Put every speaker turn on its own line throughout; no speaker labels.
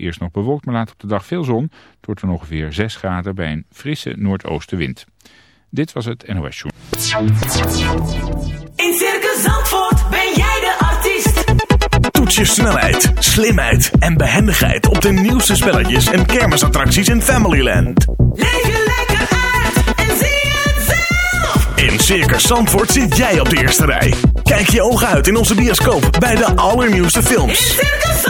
Eerst nog bewolkt, maar later op de dag veel zon. Het wordt dan ongeveer 6 graden bij een frisse noordoostenwind. Dit was het NOS Show.
In Circus Zandvoort ben jij de artiest.
Toets je snelheid, slimheid en behendigheid op de nieuwste spelletjes en kermisattracties in Familyland.
Leef je lekker uit en zie het zelf.
In Circus Zandvoort zit jij op de eerste rij. Kijk je ogen uit in onze bioscoop bij de allernieuwste
In
films.
Circus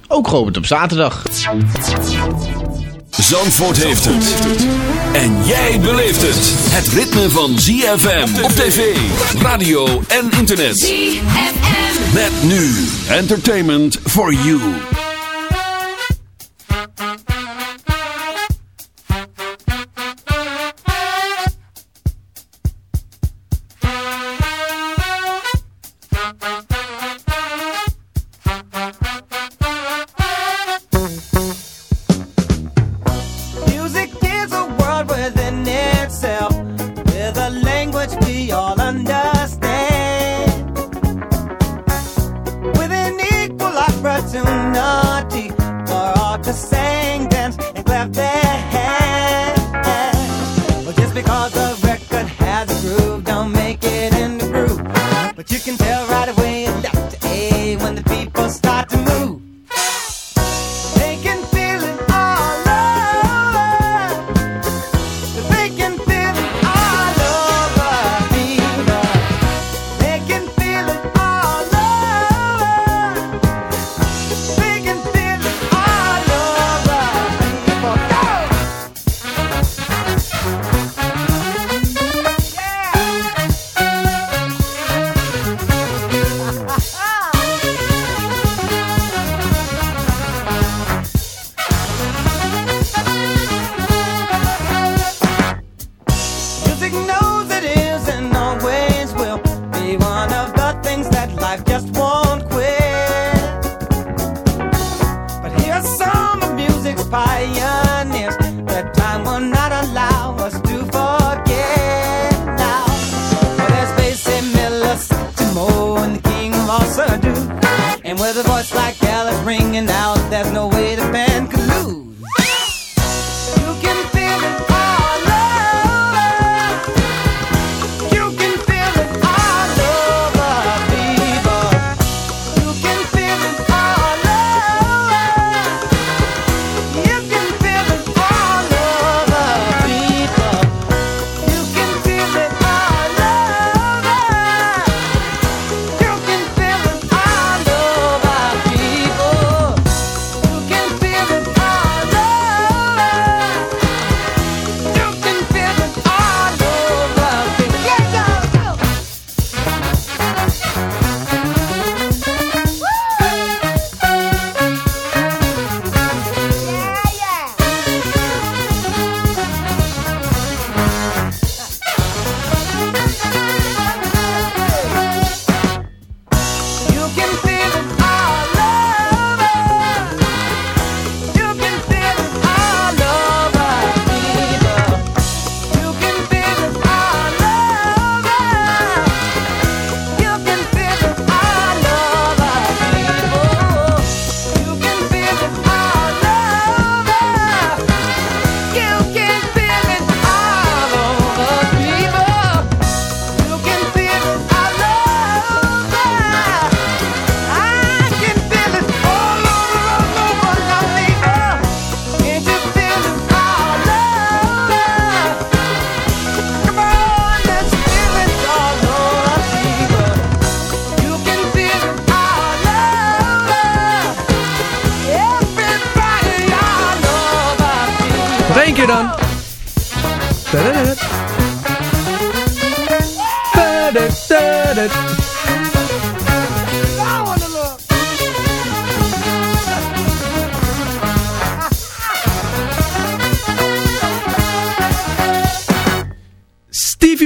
ook geopend op zaterdag.
Zandvoort heeft het. En jij beleeft het. Het ritme van ZFM op tv, radio en internet.
ZFM.
Met nu. Entertainment for you.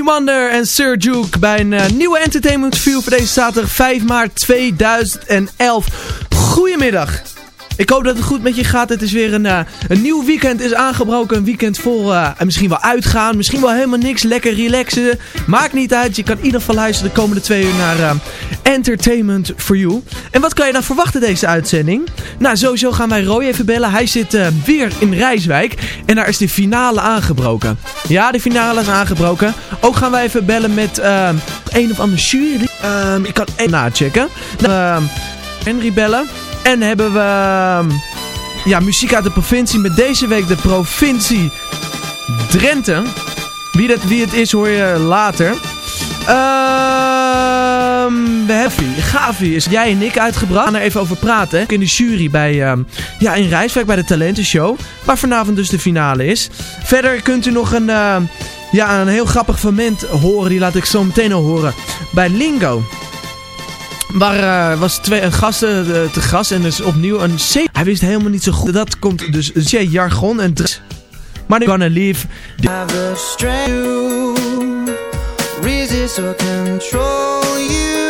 Wonder en Sir Duke bij een eh, nieuwe Entertainment View voor deze zaterdag 5 maart 2011. Goedemiddag. Ik hoop dat het goed met je gaat. Het is weer een, eh, een nieuw weekend is aangebroken. Een weekend vol en misschien wel uitgaan. Misschien wel helemaal niks. Lekker relaxen. Maakt niet uit. Je kan in ieder geval luisteren de komende twee uur naar eh, Entertainment for You. En wat kan je dan verwachten deze uitzending? Nou, sowieso gaan wij Roy even bellen. Hij zit weer in Rijswijk. En daar is de finale aangebroken. Ja, de finale is aangebroken. Ook gaan wij even bellen met een of andere jury. Ehm, ik kan even nachecken. Nou, ehm, Henry bellen. En hebben we ehm, ja, muziek uit de provincie. Met deze week de provincie Drenthe. Wie, dat, wie het is hoor je later. Ehm hebben Gavi is jij en ik uitgebracht. We gaan er even over praten. hè. In de jury bij, ehm, ja, in Rijswijk bij de Talentenshow. Waar vanavond dus de finale is. Verder kunt u nog een, ehm, ja, een heel grappig moment horen. Die laat ik zo meteen al horen. Bij Lingo. Waar eh, was twee gasten eh, te gast en dus opnieuw een C. Hij wist helemaal niet zo goed. Dat komt dus J jargon en maar nu gonna leave.
have strength resist or control you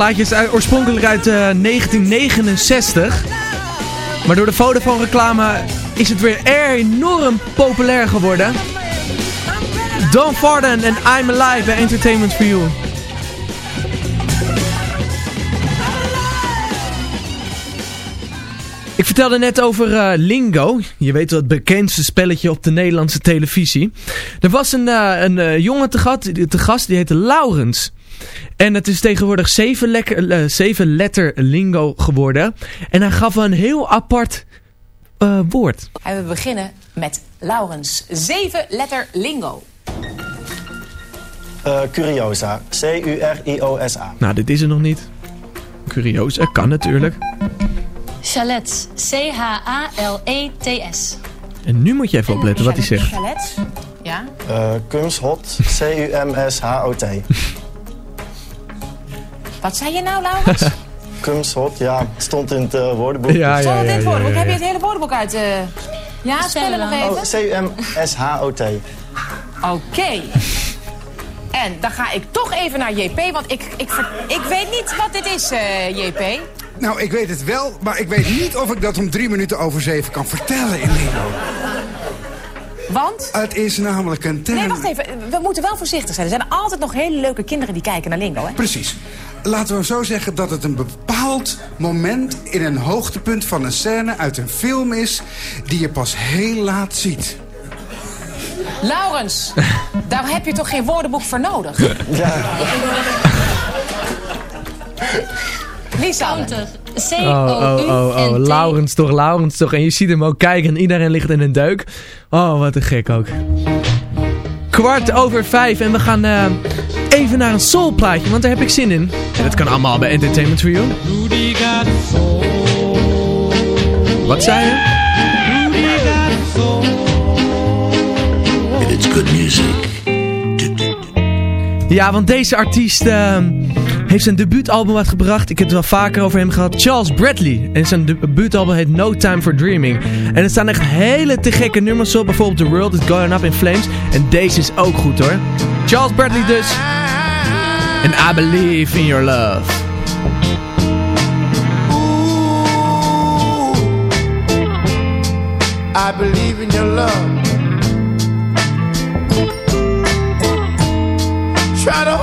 plaatje is uit- oorspronkelijk uit eh, 1969. Maar door de Vodafone reclame is het weer enorm populair geworden. Don Farden en I'm Alive Entertainment for You. Ik vertelde net over eh, Lingo. Je weet het bekendste spelletje op de Nederlandse televisie. Er was een, eh, een eh, jongen te, gat, te gast, die heette Laurens. En het is tegenwoordig zeven, lekker, eh, zeven letter lingo geworden. En hij gaf een heel apart eh, woord.
En we beginnen met Laurens. Zeven letter lingo.
Eh, curiosa. C-U-R-I-O-S-A.
Nou, dit is er nog niet. Curieus, dat kan natuurlijk.
Chalet. C-H-A-L-E-T-S.
En nu moet je even opletten wat hij zegt.
Chalets. Ja.
Eh Kumshot. C-U-M-S-H-O-T.
Wat zei je nou, Laurens?
Kumshot, ja, stond in het eh, woordenboek.
Ja, ja,
het
ja,
dit
ja,
woordenboek?
ja,
Heb je het hele woordenboek uit? eh Ja, spellen nog
dan.
Oh,
even.
C-U-M-S-H-O-T.
Oké. En dan ga ik toch even naar JP, want ik, ik, ver- ik weet niet wat dit is, eh, JP.
Nou, ik weet het wel, maar ik weet niet of ik dat om drie minuten over zeven kan vertellen in Lingo.
Want?
Het is namelijk een term...
Nee, wacht even. We moeten wel voorzichtig zijn. Er zijn altijd nog hele leuke kinderen die kijken naar Lingo, hè?
Precies. Laten we zo zeggen dat het een bepaald moment in een hoogtepunt van een scène uit een film is... die je pas heel laat ziet.
Laurens, daar heb je toch geen woordenboek voor nodig?
Ja,
Lisa.
Counter.
Oh, oh, oh, oh.
C-O-U-N-T.
Laurens toch, Laurens toch. En je ziet hem ook kijken en iedereen ligt in een duik. Oh, wat een gek ook. Kwart over vijf en we gaan eh, even naar een soulplaatje, want daar heb ik zin in. En dat kan allemaal bij Entertainment for You. Wat zei je?
It's good music.
Ja, want deze artiest eh, heeft zijn debuutalbum uitgebracht. Ik heb het wel vaker over hem gehad. Charles Bradley. En zijn debuutalbum heet No Time for Dreaming. En er staan echt hele te gekke nummers op. Bijvoorbeeld The World is Going Up in Flames. En deze is ook goed hoor. Charles Bradley dus. En I Believe in Your Love.
Ooh, I believe in your love. Try to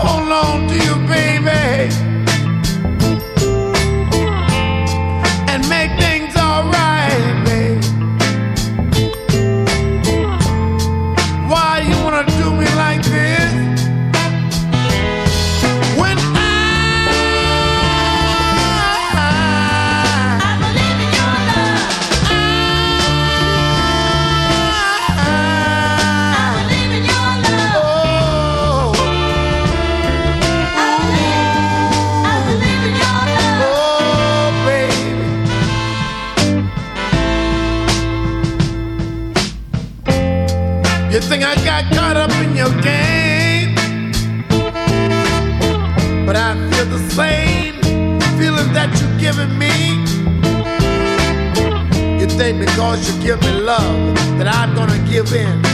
give in?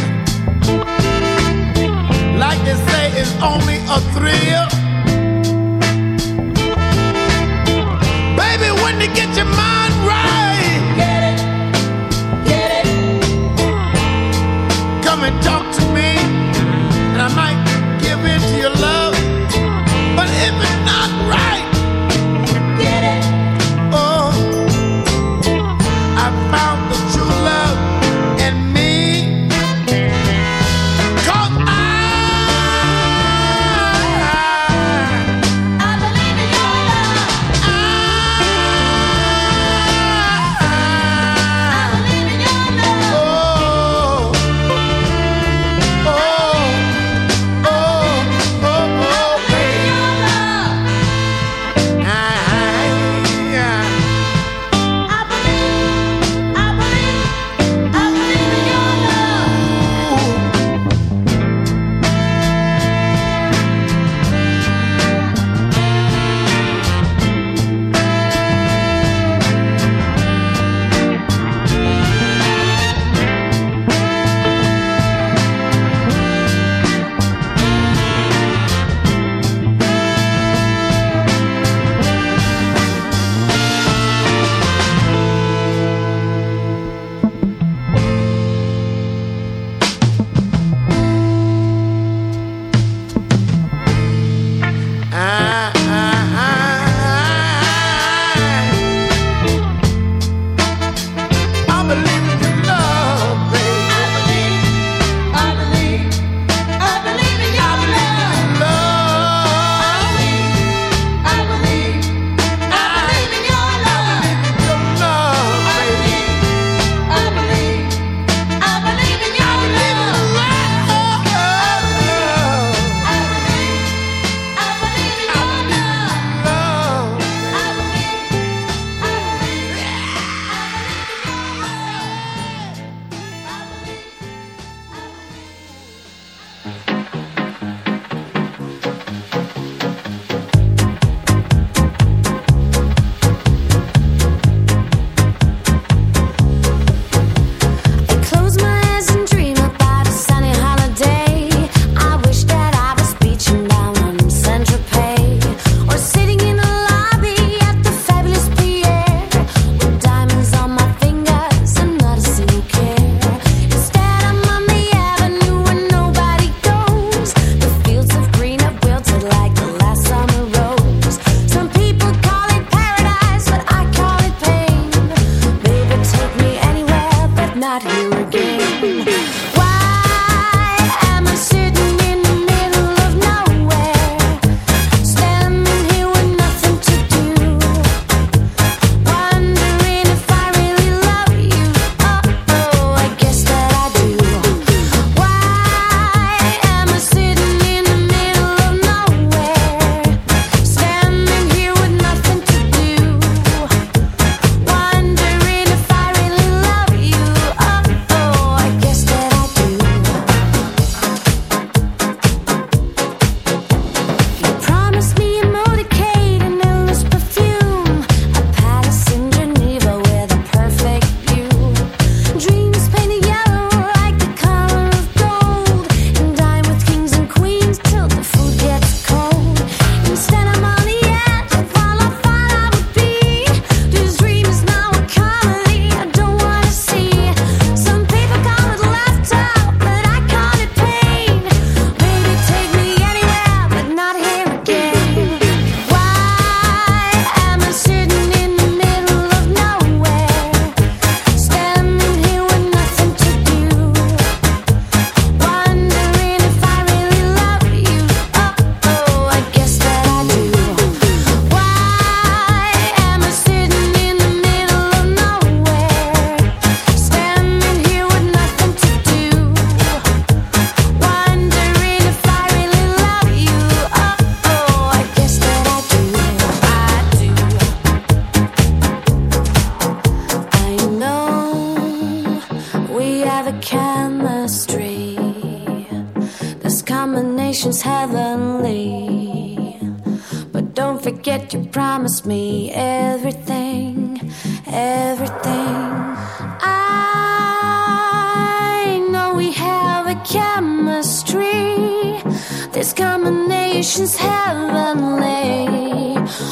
Combination's heavenly.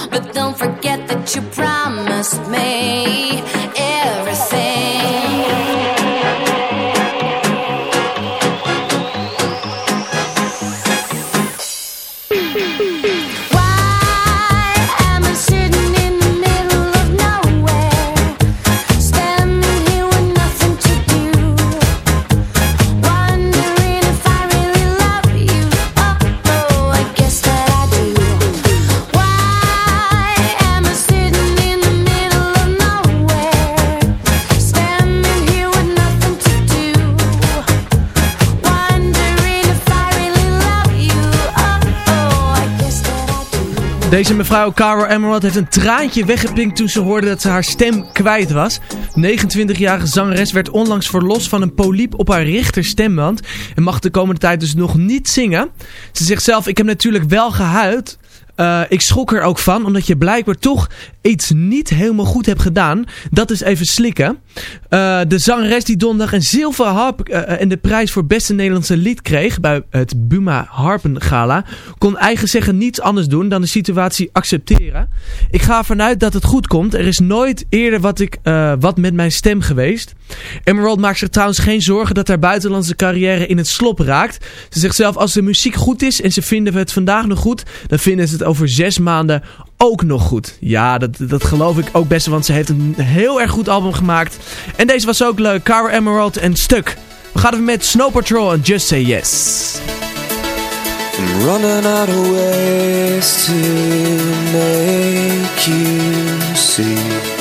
But don't forget that you promised
Deze mevrouw Caro Emerald heeft een traantje weggepinkt toen ze hoorde dat ze haar stem kwijt was. 29-jarige zangeres werd onlangs verlost van een poliep op haar rechterstemband en mag de komende tijd dus nog niet zingen. Ze zegt zelf, ik heb natuurlijk wel gehuild. Eh, ik schrok er ook van, omdat je blijkbaar toch iets niet helemaal goed hebt gedaan. Dat is even slikken. Eh, de zangeres die donderdag een zilveren harp eh, en de prijs voor beste Nederlandse lied kreeg bij het Buma Harpen Gala, kon eigen zeggen niets anders doen dan de situatie accepteren. Ik ga ervan uit dat het goed komt. Er is nooit eerder wat, ik, wat met mijn stem geweest. Emerald maakt zich trouwens geen zorgen dat haar buitenlandse carrière in het slop raakt. Ze zegt zelf als de muziek goed is en ze vinden het vandaag nog goed, dan vinden ze het over zes maanden ook nog goed. Ja, dat, dat geloof ik ook best, want ze heeft een heel erg goed album gemaakt. En deze was ook leuk, Cara Emerald en Stuk. We gaan even met Snow Patrol en Just Say Yes.
Running out of ways to make you see.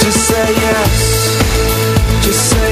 Just say yes. Just say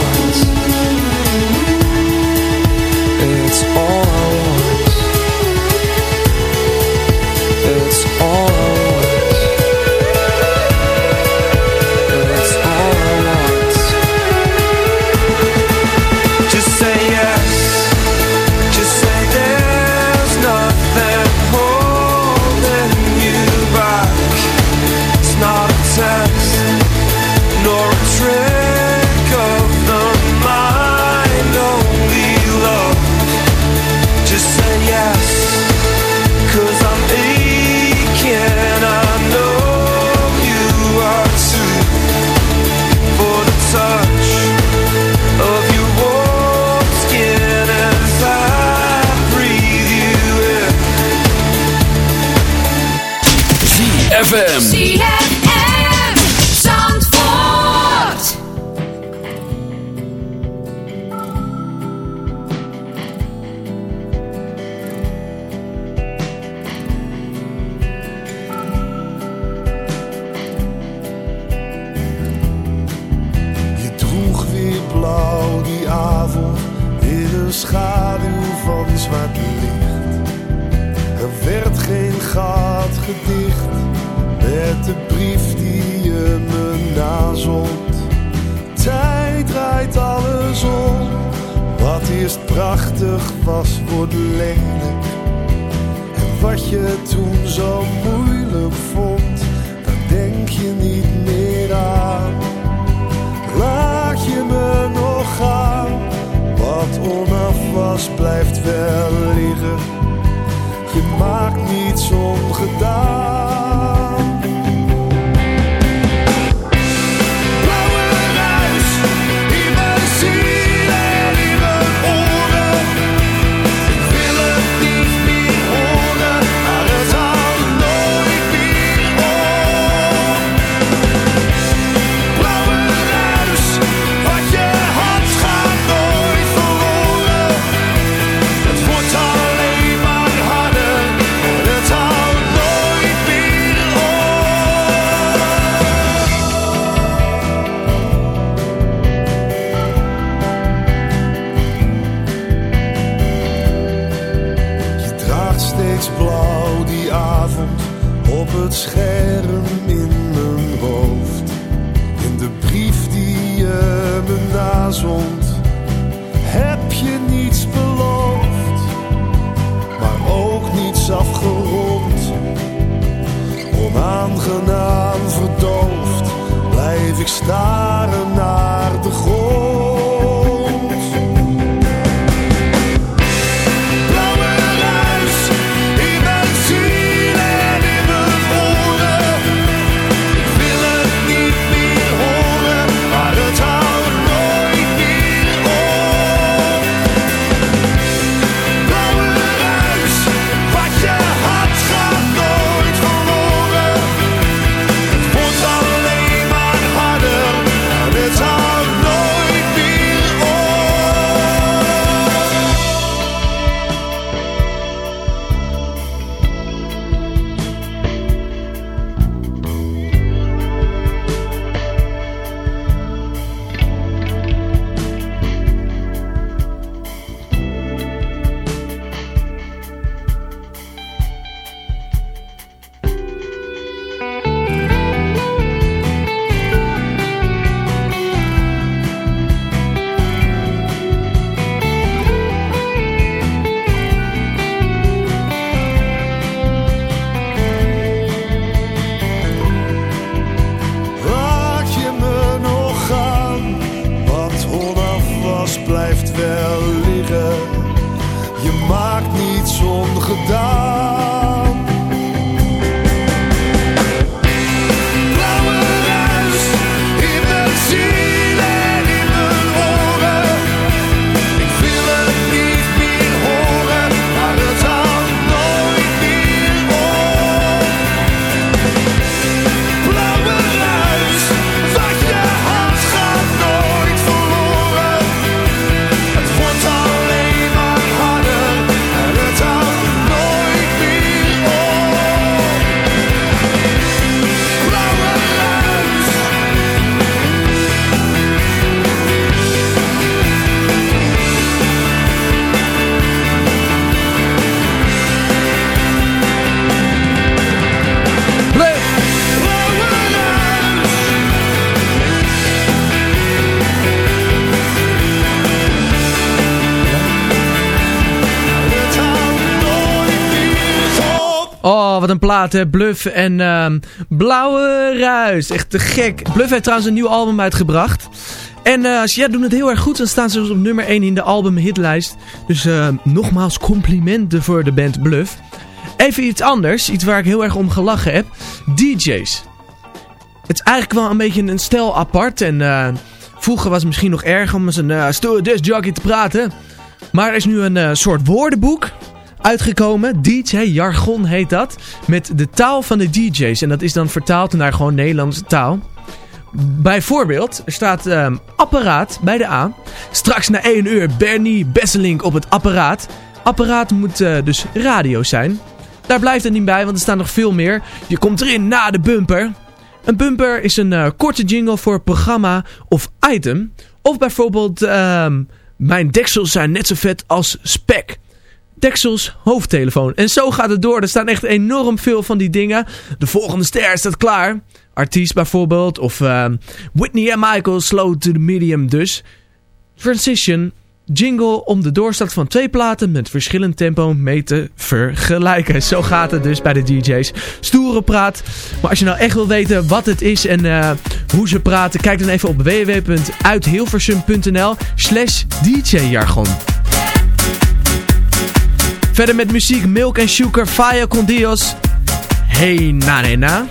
ZFM.
Blauw die avond op het scherm in mijn hoofd. In de brief die je me nazond, heb je niets beloofd, maar ook niets afgerond. Onaangenaam verdoofd, blijf ik staren naar de grond.
Een plaat. Bluff en ehm, Blauwe Ruis. Echt te gek. Bluff heeft trouwens een nieuw album uitgebracht. En eh, ze doen het heel erg goed. Dan staan ze dus op nummer 1 in de album-hitlijst. Dus eh, nogmaals complimenten voor de band Bluff. Even iets anders. Iets waar ik heel erg om gelachen heb. DJ's. Het is eigenlijk wel een beetje een stel apart. En eh, vroeger was het misschien nog erg om met een uh, discjockey te praten. Maar er is nu een soort woordenboek uitgekomen. DJ-jargon heet dat. Met de taal van de DJ's. En dat is dan vertaald naar gewoon Nederlandse taal. Bijvoorbeeld, er staat ehm, apparaat bij de A. Straks na 1 uur Bernie Besselink op het apparaat. Apparaat moet eh, dus radio zijn. Daar blijft het niet bij, want er staan nog veel meer. Je komt erin na de bumper. Een bumper is een eh, korte jingle voor programma of item. Of bijvoorbeeld, ehm, mijn deksels zijn net zo vet als spek. Deksels, hoofdtelefoon. En zo gaat het door. Er staan echt enorm veel van die dingen. De volgende ster staat klaar. Artiest bijvoorbeeld. Of ehm, Whitney en Michael, slow to the medium dus. Transition, jingle om de doorstart van twee platen met verschillend tempo mee te vergelijken. Zo gaat het dus bij de DJ's. Stoere praat. Maar als je nou echt wil weten wat het is en eh, hoe ze praten, kijk dan even op www.uithilversum.nl slash djjargon. Verder met muziek Milk and Sugar, Fire con Dios. Hey na na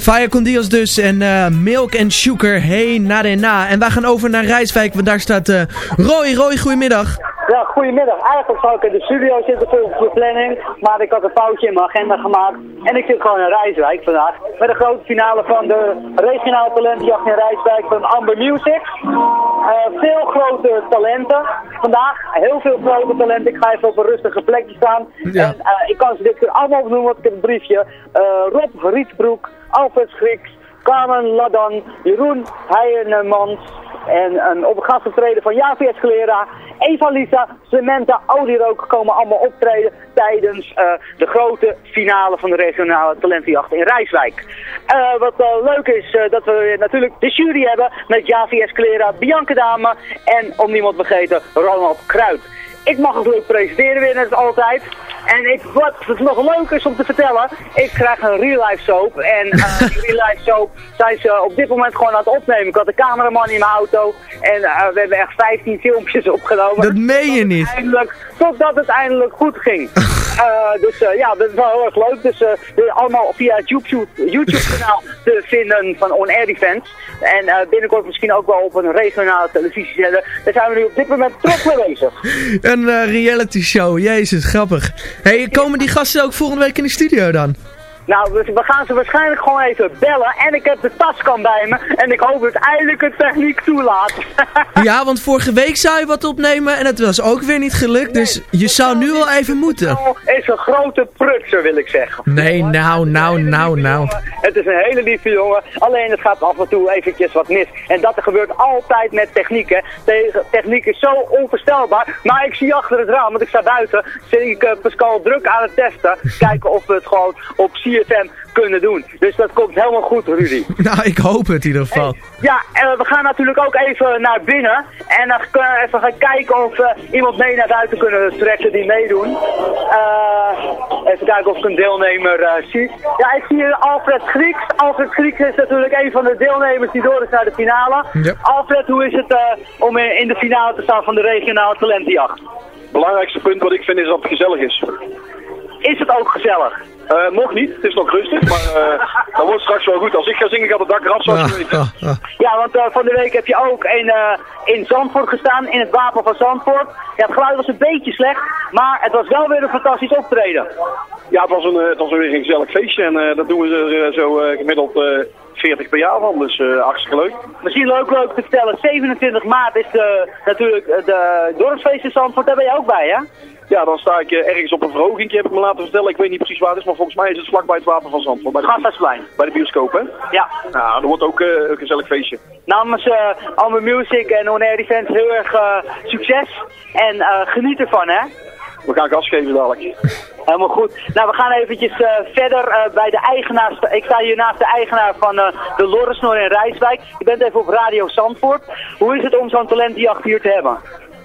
Fire con Dios dus en eh, Milk and Sugar, hey na de na. En wij gaan over naar Rijswijk, want daar staat eh Roy. Roy, goedemiddag.
Ja, goedemiddag. Eigenlijk zou ik in de studio zitten volgens de planning, maar ik had een foutje in mijn agenda gemaakt. En ik zit gewoon in Rijswijk vandaag, met de grote finale van de regionale talentjacht in Rijswijk van Amber Music. Eh, veel grote talenten vandaag, heel veel grote talenten. Ik ga even op een rustige plekje staan.
Ja.
En eh, ik kan ze dit keer allemaal opnoemen, want ik heb een briefje. Eh, Rob Rietsbroek, Alfred Schriks, Carmen Ladan, Jeroen Heijermans en een op gastoptreden van Javi Escalera, Eva Lisa, Clementa, Olierook komen allemaal optreden tijdens eh, de grote finale van de regionale talentenjacht in Rijswijk. Eh, wat wel leuk is, eh, dat we natuurlijk de jury hebben met Javi Escalera, Bianca Dame en, om niemand te vergeten, Ronald Kruid. Ik mag het leuk presenteren weer, net als altijd. En ik, wat het nog leuk is om te vertellen, ik krijg een real life soap. En eh, die real life soap zijn ze op dit moment gewoon aan het opnemen. Ik had de cameraman in mijn auto en eh, we hebben echt 15 filmpjes opgenomen.
Dat meen je niet.
Eindelijk, totdat het eindelijk goed ging. Eh, dus ja, dat is wel heel erg leuk. Dus is allemaal via het YouTube, YouTube kanaal te vinden van On Air Events. En binnenkort misschien ook wel op een regionale televisiezender. Daar zijn we nu op dit moment trots mee bezig.
Een reality show, jezus, grappig. Hey, komen die gasten ook volgende week in de studio dan?
Nou, we, we gaan ze waarschijnlijk gewoon even bellen. En ik heb de taskan bij me. En ik hoop dat eindelijk het techniek toelaat.
Ja, want vorige week zou je wat opnemen en het was ook weer niet gelukt, dus je zou nu wel even moeten.
is een grote prutser, wil ik zeggen.
Nee, nou, nou, nou, nou.
Het is een hele lieve jongen. Alleen het gaat af en toe eventjes wat mis. En dat gebeurt altijd met techniek, hè. Te- Techniek is zo onvoorstelbaar. Maar ik zie achter het raam, want ik sta buiten, zie ik eh, Pascal druk aan het testen. Kijken of we het gewoon op CFM kunnen doen. Dus dat komt helemaal goed, Rudy.
Nou, ik hoop het in ieder geval.
Ja, en we gaan natuurlijk ook even naar binnen. En dan kunnen we even gaan kijken of we iemand mee naar buiten kunnen trekken die meedoen. Eh, even kijken of ik een deelnemer eh, zie. Ja, ik zie hier Alfred Grieks. Alfred Grieks is natuurlijk een van de deelnemers die door is naar de finale. Alfred, hoe is het eh, om in de finale te staan van de regionale talentenjacht?
belangrijkste punt wat ik vind is dat het gezellig is.
Is het ook gezellig?
Eh, nog niet, het is nog rustig, maar eh dat wordt straks wel goed. Als ik ga zingen gaat het dak eraf, zoals je weet.
Ja, want eh, van de week heb je ook in, eh, in Zandvoort gestaan, in het wapen van Zandvoort. Ja, het geluid was een beetje slecht, maar het was wel weer een fantastisch optreden.
Ja, het was, een, eh, het was weer een gezellig feestje en eh, dat doen we er zo eh, gemiddeld eh 40 per jaar van, dus eh hartstikke leuk.
Misschien leuk, leuk te vertellen, 27 maart is de, natuurlijk de dorpsfeest in Zandvoort, daar ben je ook bij, hè?
Ja, dan sta ik eh, ergens op een verhoging, heb ik me laten vertellen. Ik weet niet precies waar het is, maar volgens mij is het vlakbij het Wapen van Zandvoort. Bij de, bij de bioscoop, hè?
Ja.
Nou, dat wordt ook eh, een gezellig feestje.
Namens Alme Music en On Air Events heel erg succes en geniet ervan, hè?
We gaan gas geven dadelijk.
Helemaal goed. Nou, we gaan eventjes verder bij de eigenaar. Ik sta hier naast de eigenaar van de Lorresnor in Rijswijk. Je bent even op Radio Zandvoort. Hoe is het om zo'n talentjacht hier te hebben?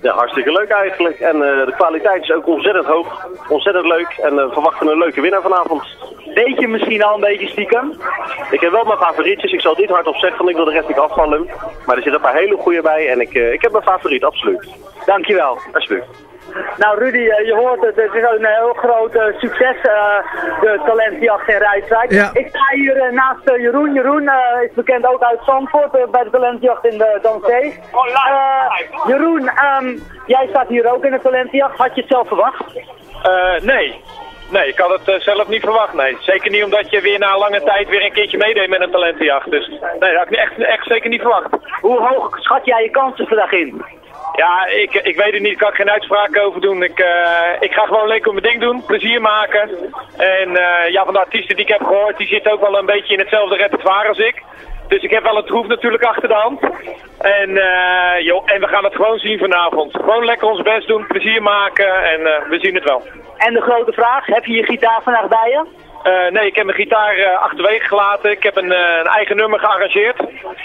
Ja, hartstikke leuk eigenlijk. En eh, de kwaliteit is ook ontzettend hoog. Ontzettend leuk. En eh, we verwachten een leuke winnaar vanavond.
Weet je misschien al een beetje stiekem?
Ik heb wel mijn favorietjes. Ik zal het niet hardop zeggen, want ik wil de rest niet afvallen. Maar er zitten een paar hele goede bij. En ik, eh, ik heb mijn favoriet, absoluut.
Dankjewel.
Alsjeblieft.
Nou Rudy, eh, je hoort het, het is een heel groot eh, succes, eh, de talentjacht in Rijswijk.
Ja.
Ik sta hier eh, naast eh, Jeroen. Jeroen eh, is bekend ook uit Zandvoort eh, bij de talentjacht in de Danzee. Eh, Jeroen, ehm, jij staat hier ook in de talentjacht. Had je het zelf verwacht?
Eh, nee. Nee, ik had het eh, zelf niet verwacht, nee. Zeker niet omdat je weer na lange tijd weer een keertje meedeed met een talentenjacht. Dus nee, dat had ik echt, echt zeker niet verwacht.
Hoe hoog schat jij je kansen vandaag in?
Ja, ik, ik weet het niet. Ik kan geen uitspraak over doen. Ik, eh, ik ga gewoon lekker mijn ding doen. Plezier maken. En eh, ja, van de artiesten die ik heb gehoord, die zitten ook wel een beetje in hetzelfde repertoire als ik. Dus ik heb wel een troef natuurlijk achter de hand. En, eh, joh, en we gaan het gewoon zien vanavond. Gewoon lekker ons best doen, plezier maken en we zien het wel.
En de grote vraag, heb je je gitaar vandaag bij je?
Eh, nee, ik heb mijn gitaar eh, achterwege gelaten. Ik heb een, eh, een eigen nummer gearrangeerd.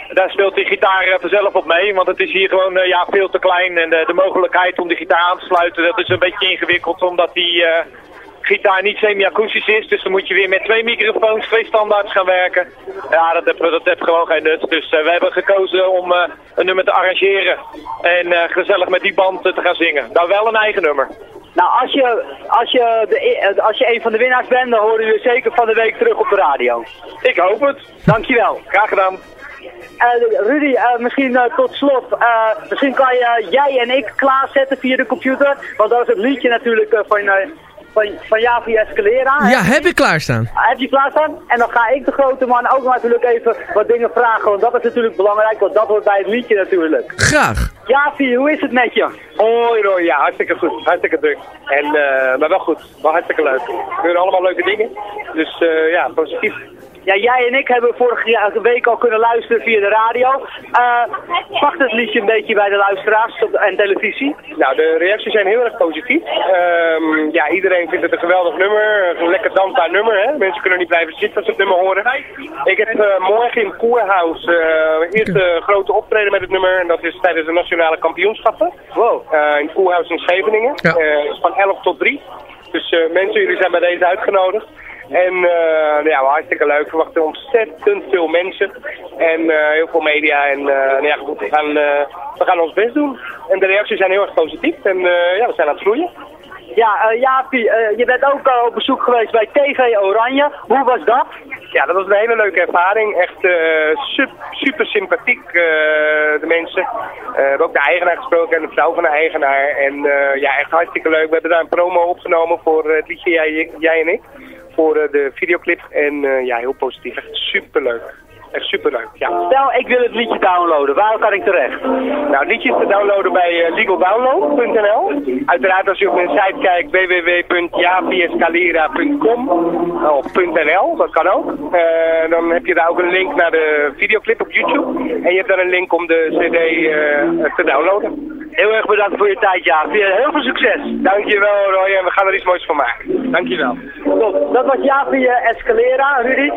Daar speelt die gitaar vanzelf op mee, want het is hier gewoon ja, veel te klein. En de, de mogelijkheid om die gitaar aan te sluiten, dat is een beetje ingewikkeld, omdat die gitaar niet semi-akoestisch is. Dus dan moet je weer met twee microfoons, twee standaards gaan werken. Ja, dat heeft dat gewoon geen nut. Dus we hebben gekozen om een nummer te arrangeren. En gezellig met die band te gaan zingen. Nou, wel een eigen nummer.
Nou, als je, als, je de, eh, als je een van de winnaars bent, dan horen we je zeker van de week terug op de radio.
Ik hoop het.
Dankjewel.
Graag gedaan.
Eh, Rudy, eh, misschien tot slot, misschien kan je jij en ik klaarzetten via de computer, want dat is het liedje natuurlijk van, van, van Javi Escalera.
Ja, heb ik klaarstaan.
Heb je klaarstaan? En dan ga ik de grote man ook natuurlijk even wat dingen vragen, want dat is natuurlijk belangrijk, want dat hoort bij het liedje natuurlijk.
Graag.
Javi, hoe is het met je?
Hoi Roy, ja, hartstikke goed. Hartstikke druk. En, eh, maar wel goed. Wel hartstikke leuk. We allemaal leuke dingen. Dus eh, ja, positief.
Ja, jij en ik hebben vorige week al kunnen luisteren via de radio. Eh pakt het liedje een beetje bij de luisteraars op de- en televisie?
Nou, de reacties zijn heel erg positief. Ehm, ja, iedereen vindt het een geweldig nummer. Een lekker dansbaar nummer, hè. Mensen kunnen niet blijven zitten als ze het nummer horen. Ik heb eh, morgen in Koerhuis uh, eerst een grote optreden met het nummer. En dat is tijdens de nationale kampioenschappen.
Wow.
Eh, in Koerhuis in Scheveningen.
Ja.
Eh, van 11 tot 3. Dus eh, mensen, jullie zijn bij deze uitgenodigd. En eh, ja, hartstikke leuk. We verwachten ontzettend veel mensen. En eh, heel veel media. En eh, nou ja, goed, we gaan, we gaan ons best doen. En de reacties zijn heel erg positief. En ja, we zijn aan het groeien.
Ja, eh Jaapie, je bent ook al op bezoek geweest bij TV Oranje. Hoe was dat?
Ja, dat was een hele leuke ervaring. Echt sup- super sympathiek, de mensen. We hebben ook de eigenaar gesproken en de vrouw van de eigenaar. En ja, echt hartstikke leuk. We hebben daar een promo opgenomen voor het liedje Jij, jij en ik. Voor eh, de videoclip. En eh, ja, heel positief. Echt superleuk. Echt superleuk, ja.
Stel, ik wil het liedje downloaden. Waar kan ik terecht?
Nou, het liedje is te downloaden bij eh, legaldownload.nl. Uiteraard als je op mijn site kijkt www.javiescalera.com of .nl, dat kan ook. Dan heb je daar ook een link naar de videoclip op YouTube. En je hebt daar een link om de cd te downloaden.
Heel erg bedankt voor je tijd, Jaapie. En Heel veel succes.
Dankjewel Roy en we gaan er iets moois van maken. Dankjewel.
Top. Dat was Jaapie eh, Escalera, Rudy.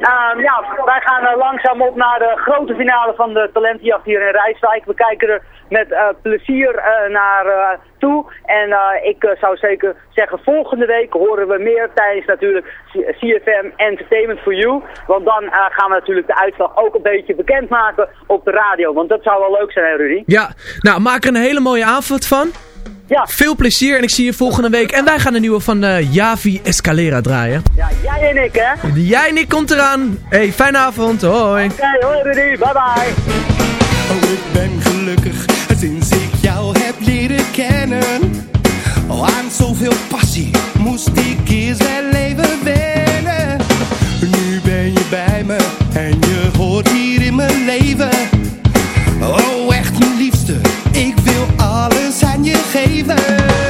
Ehm, ja, wij gaan eh, langzaam op naar de grote finale van de talentenjacht hier in Rijswijk. We kijken er met eh, plezier eh, naar eh, toe. En ik zou zeker zeggen, volgende week horen we meer tijdens natuurlijk CFM Entertainment for You. Want dan gaan we natuurlijk de uitslag ook een beetje bekendmaken op de radio. Want dat zou wel leuk zijn, Rudy?
Ja, nou maak er een hele mooie avond van.
Ja.
Veel plezier en ik zie je volgende week. En wij gaan de nieuwe van Javi Escalera draaien.
Ja, jij en ik hè?
Jij en ik komt eraan. Hey, fijne avond. Hoi.
Oké, hoi Rudy. Bye bye.
Oh, ik ben gelukkig sinds ik jou heb leren kennen. Oh, aan zoveel passie moest ik eerst mijn leven wennen. Nu ben je bij me en je hoort hier in mijn leven. Oh, echt mijn liefste, ik wil alles aan je geven.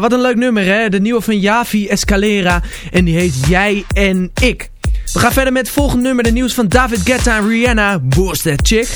Wat
een leuk nummer hè. De nieuwe van Javi Escalera. En die heet Jij en Ik. We gaan verder met het volgende nummer. De nieuws van David Guetta en Rihanna. Boost that chick.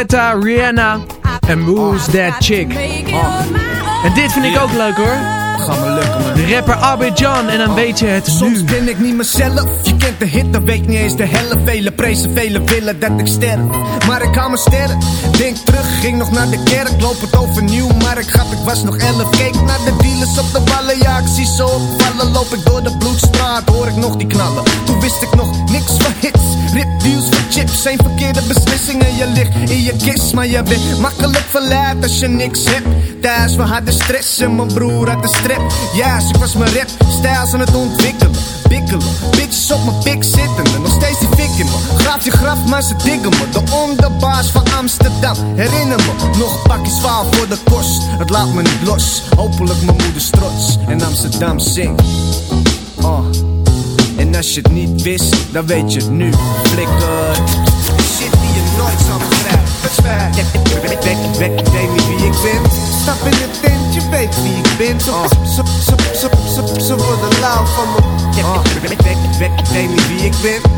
Guetta, Rihanna en Who's That Chick. En dit vind ik ook leuk hoor.
Ga me lukken man.
De rapper Abidjan en dan weet je het
Soms
nu.
ben ik niet mezelf. Je kent de hit, dan weet ik niet eens de helft. Vele prezen, vele willen dat ik sterf. Maar ik hou me sterren. Denk terug, ging nog naar de kerk. Loop het overnieuw, maar ik grap, ik was nog elf. Keek naar de dealers op de ballen, ja, ik zie ze opvallen. Loop ik door de bloedstraat, hoor ik nog die knallen. Toen wist ik nog niks van hits. Rip deals van chips, zijn verkeerde beslissingen. Je ligt in je kist, maar je bent makkelijk verleid als je niks hebt. Thuis, we hadden stress en mijn broer had de strep. Ja, ik was mijn rap, stijls aan het ontwikkelen. Bikkelen, bitches op mijn pik zitten. Nog steeds die fik in me. Graaf je graf, maar ze diggen me. De onderbaas van Amsterdam. Herinner me, nog een pakje zwaar voor de kost. Het laat me niet los. Hopelijk mijn moeder trots. En Amsterdam zingt. Oh. Als je het niet wist, dan weet je het nu. Flikker. Shit die je nooit zal begrijpen. Het spijt. Ik weet, niet wie ik ben. Stap in het tent, je weet wie ik ben. Ze, ze, ze, ze, ze, ze worden lauw van me. Ja, ik weet, niet wie ik ben.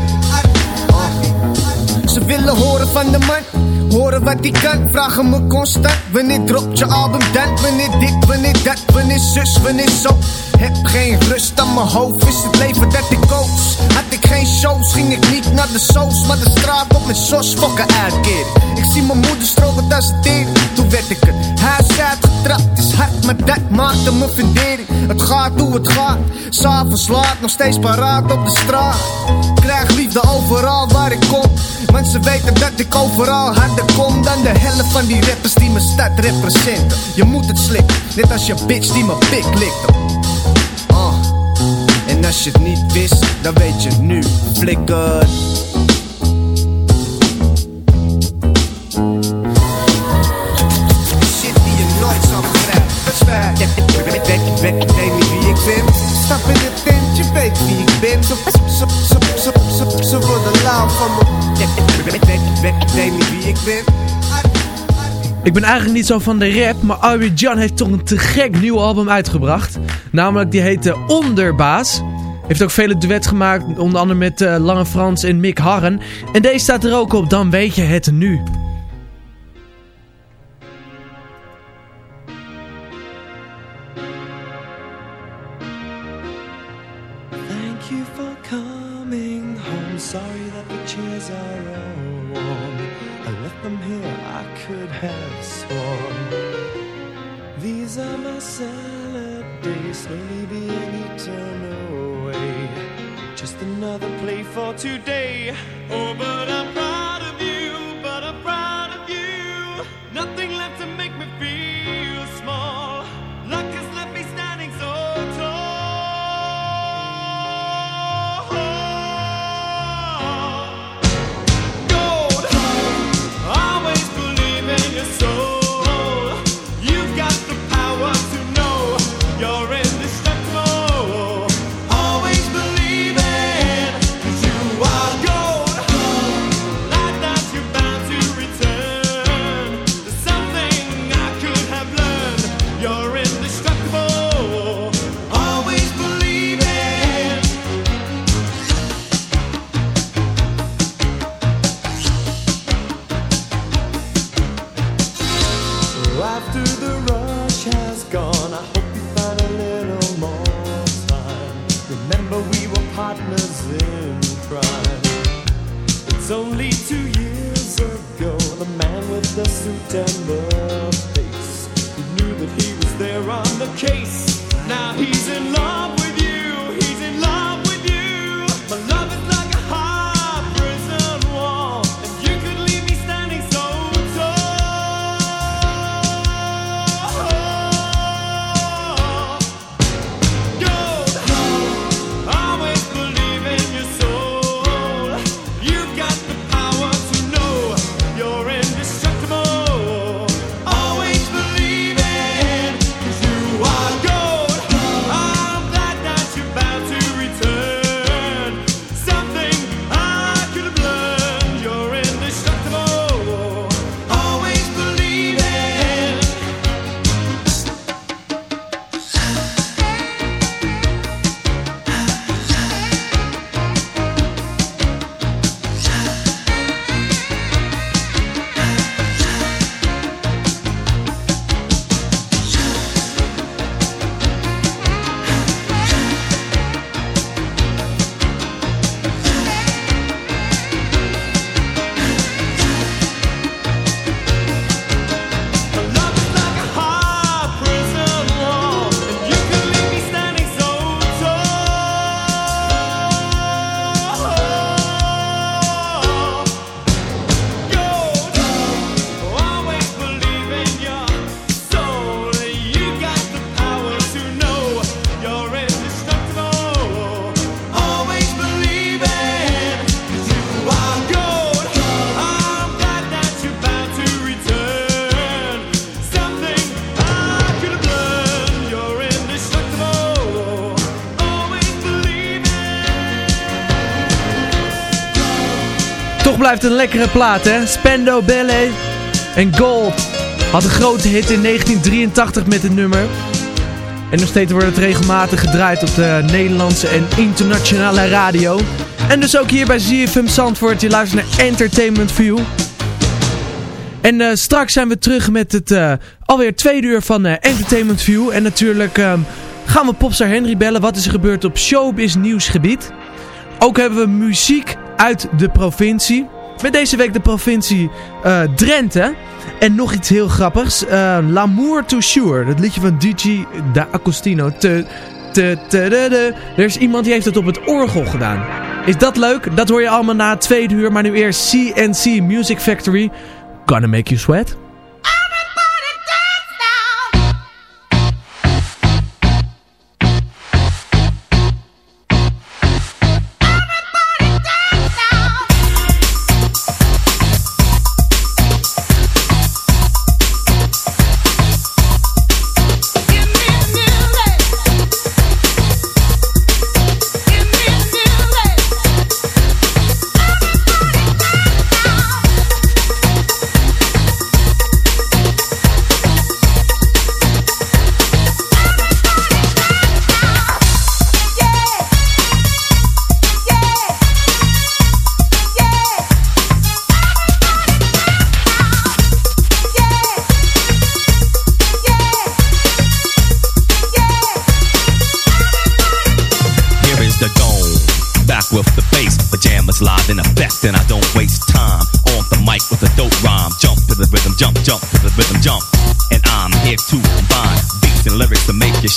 Oh. Ze willen horen van de man. Horen wat hij kan, vragen me constant. Wanneer dropt je album dan? Wanneer dit, wanneer dat? Wanneer zus, wanneer zo? Heb geen rust aan mijn hoofd, is het leven dat ik koos. Had ik geen shows, ging ik niet naar de soos. Maar de straat op met sos, fokken uitkeren. Ik zie mijn moeder stroken als het tering. Toen werd ik het huis uitgetrapt. Is hard, maar dat maakte mijn fundering. Het gaat hoe het gaat. S'avonds laat, nog steeds paraat op de straat. Krijg liefde overal waar ik kom. Want ze weten dat ik overal harder kom dan de helft van die rappers die mijn stad representen. Je moet het slikken, net als je bitch die mijn pik likte. Ah, en als je het niet wist, dan weet je het nu. Flikker. Shit die je nooit zal begrijpen. Het spijt. Ja, ik weet, niet wie ik ben. Stap in de tent, je weet wie ik ben. Ze, worden lauw van me. Wie ik ben.
Ik ben eigenlijk niet zo van de rap, maar Abidjan heeft toch een te gek nieuw album uitgebracht. Namelijk die heette Onderbaas. Heeft ook vele duets gemaakt, onder andere met eh, Lange Frans en Mick Harren. En deze staat er ook op, dan weet je het nu.
My love is
het een lekkere plaat, hè? Spendo Ballet en Gold. Had een grote hit in 1983 met het nummer. En nog steeds wordt het regelmatig gedraaid op de Nederlandse en internationale radio. En dus ook hier bij ZFM Zandvoort. Je luistert naar Entertainment View. En eh, straks zijn we terug met het eh, alweer tweede uur van eh, Entertainment View. En natuurlijk ehm, gaan we Popstar Henry bellen. Wat is er gebeurd op showbiz nieuwsgebied? Ook hebben we muziek uit de provincie. Met deze week de provincie eh, Drenthe. En nog iets heel grappigs. eh, L'amour to sure. Dat liedje van DJ D'Agostino. Te, te, te, de, de. Er is iemand die heeft het op het orgel gedaan. Is dat leuk? Dat hoor je allemaal na het tweede uur. Maar nu eerst CNC Music Factory. Gonna make you sweat.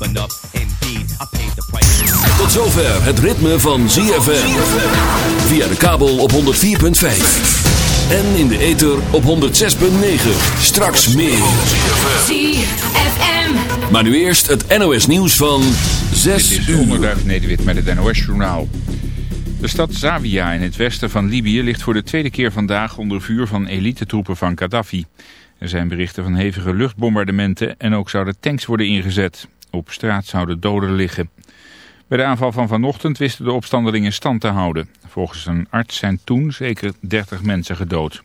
Open up, indeed, I paid the price.
Tot zover het ritme van ZFM. Via de kabel op 104.5. En in de ether op 106.9. Straks meer.
ZFM.
Maar nu eerst het NOS nieuws van 6
Dit is. Onderduif Nederwit met het NOS-journaal. De stad Zawiya in het westen van Libië ligt voor de tweede keer vandaag onder vuur van elitetroepen van Gaddafi. Er zijn berichten van hevige luchtbombardementen en ook zouden tanks worden ingezet. Op straat zouden doden liggen. Bij de aanval van vanochtend wisten de opstandelingen stand te houden. Volgens een arts zijn toen zeker 30 mensen gedood.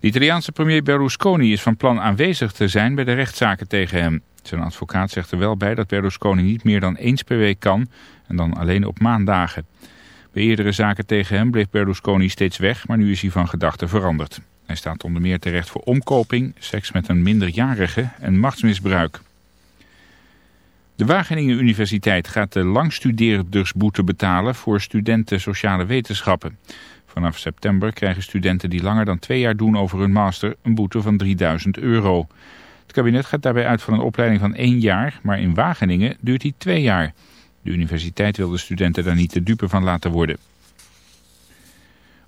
De Italiaanse premier Berlusconi is van plan aanwezig te zijn bij de rechtszaken tegen hem. Zijn advocaat zegt er wel bij dat Berlusconi niet meer dan eens per week kan en dan alleen op maandagen. Bij eerdere zaken tegen hem bleef Berlusconi steeds weg, maar nu is hij van gedachten veranderd. Hij staat onder meer terecht voor omkoping, seks met een minderjarige en machtsmisbruik. De Wageningen Universiteit gaat de langstudeerdersboete betalen voor studenten sociale wetenschappen. Vanaf september krijgen studenten die langer dan twee jaar doen over hun master een boete van 3000 euro. Het kabinet gaat daarbij uit van een opleiding van één jaar, maar in Wageningen duurt die twee jaar. De universiteit wil de studenten daar niet te dupe van laten worden.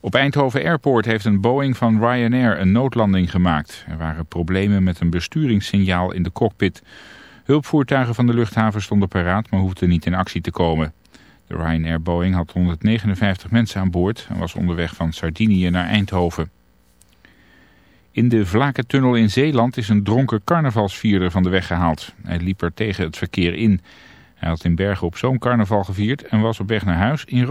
Op Eindhoven Airport heeft een Boeing van Ryanair een noodlanding gemaakt. Er waren problemen met een besturingssignaal in de cockpit. Hulpvoertuigen van de luchthaven stonden paraat, maar hoefden niet in actie te komen. De Ryanair Boeing had 159 mensen aan boord en was onderweg van Sardinië naar Eindhoven. In de Vlakentunnel in Zeeland is een dronken carnavalsvierder van de weg gehaald. Hij liep er tegen het verkeer in. Hij had in Bergen op Zoom carnaval gevierd en was op weg naar huis in Rome.